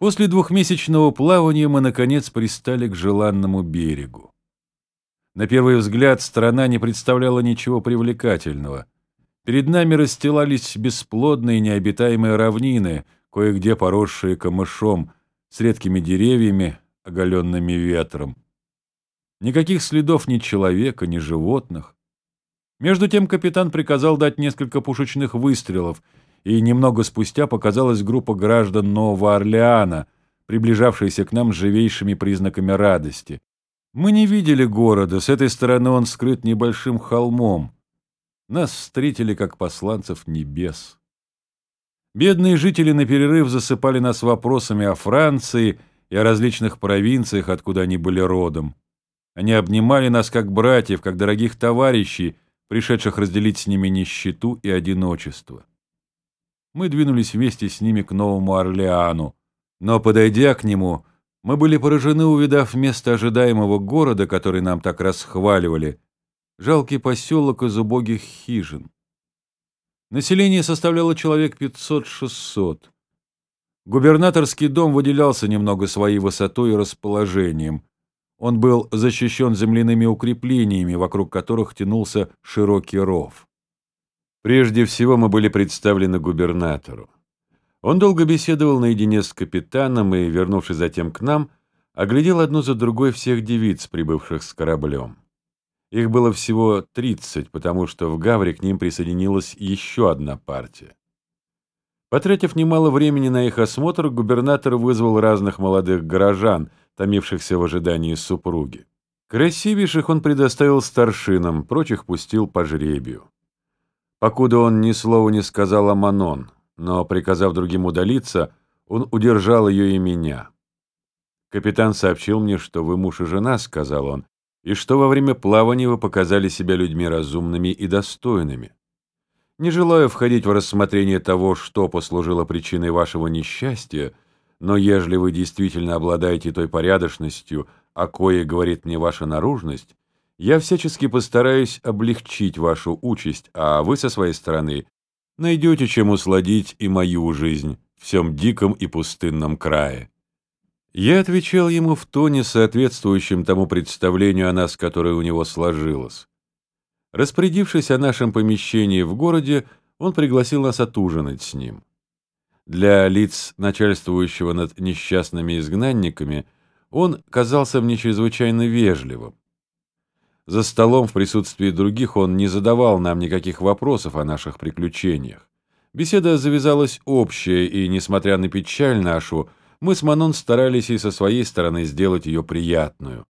После двухмесячного плавания мы, наконец, пристали к желанному берегу. На первый взгляд страна не представляла ничего привлекательного. Перед нами расстилались бесплодные необитаемые равнины, кое-где поросшие камышом, с редкими деревьями, оголенными ветром. Никаких следов ни человека, ни животных. Между тем капитан приказал дать несколько пушечных выстрелов, и немного спустя показалась группа граждан Нового Орлеана, приближавшаяся к нам с живейшими признаками радости. Мы не видели города, с этой стороны он скрыт небольшим холмом. Нас встретили как посланцев небес. Бедные жители на перерыв засыпали нас вопросами о Франции и о различных провинциях, откуда они были родом. Они обнимали нас как братьев, как дорогих товарищей, пришедших разделить с ними нищету и одиночество. Мы двинулись вместе с ними к Новому Орлеану, но, подойдя к нему, мы были поражены, увидав место ожидаемого города, который нам так расхваливали, жалкий поселок из убогих хижин. Население составляло человек 500-600. Губернаторский дом выделялся немного своей высотой и расположением. Он был защищен земляными укреплениями, вокруг которых тянулся широкий ров. Прежде всего мы были представлены губернатору. Он долго беседовал наедине с капитаном и, вернувшись затем к нам, оглядел одну за другой всех девиц, прибывших с кораблем. Их было всего тридцать, потому что в Гавре к ним присоединилась еще одна партия. Потратив немало времени на их осмотр, губернатор вызвал разных молодых горожан, томившихся в ожидании супруги. Красивейших он предоставил старшинам, прочих пустил по жребию. Покуда он ни слова не сказал о Манон, но, приказав другим удалиться, он удержал ее и меня. «Капитан сообщил мне, что вы муж и жена», — сказал он, «и что во время плавания вы показали себя людьми разумными и достойными. Не желаю входить в рассмотрение того, что послужило причиной вашего несчастья, но ежели вы действительно обладаете той порядочностью, о кое говорит мне ваша наружность, я всячески постараюсь облегчить вашу участь, а вы со своей стороны найдете чем усладить и мою жизнь в всем диком и пустынном крае. Я отвечал ему в тоне, соответствующем тому представлению о нас, которое у него сложилось. Распорядившись о нашем помещении в городе, он пригласил нас отужинать с ним. Для лиц, начальствующего над несчастными изгнанниками, он казался мне чрезвычайно вежливым. За столом в присутствии других он не задавал нам никаких вопросов о наших приключениях. Беседа завязалась общая, и, несмотря на печаль нашу, мы с Манон старались и со своей стороны сделать ее приятную.